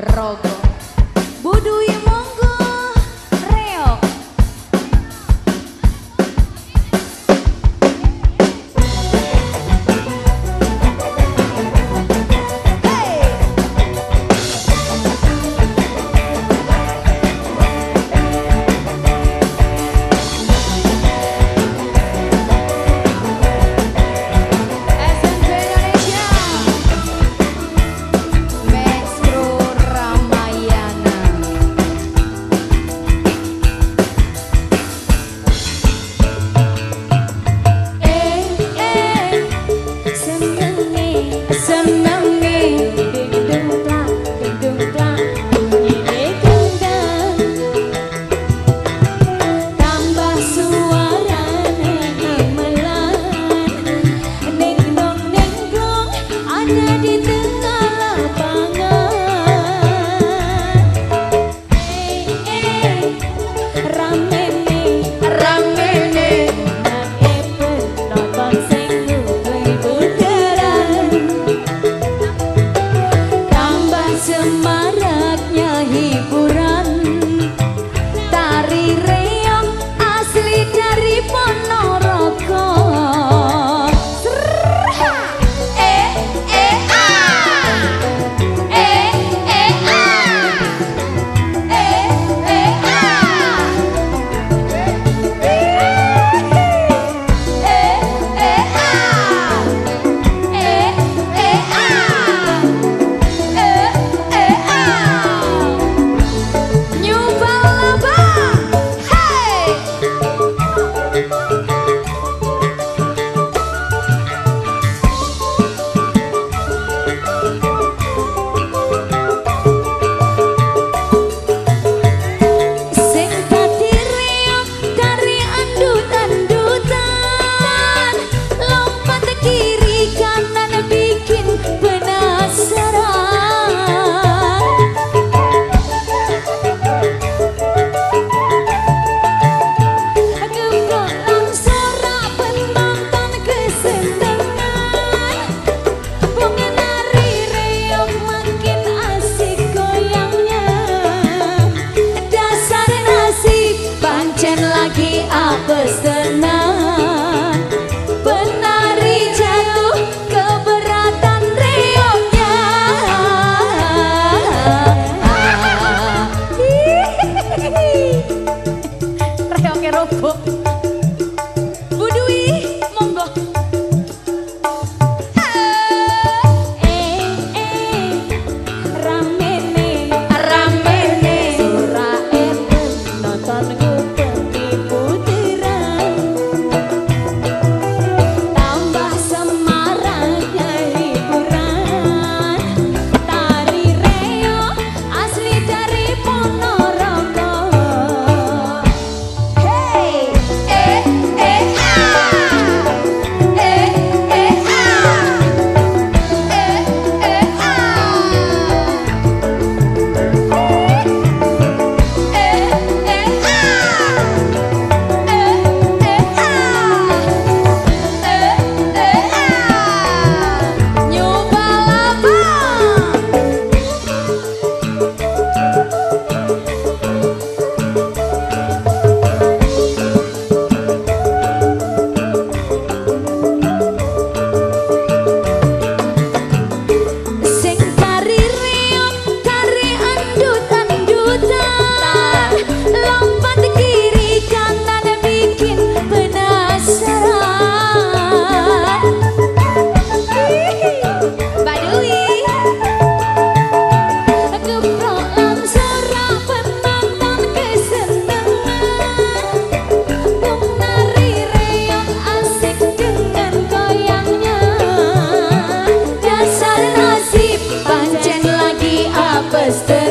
Rogo lagi apes tenang este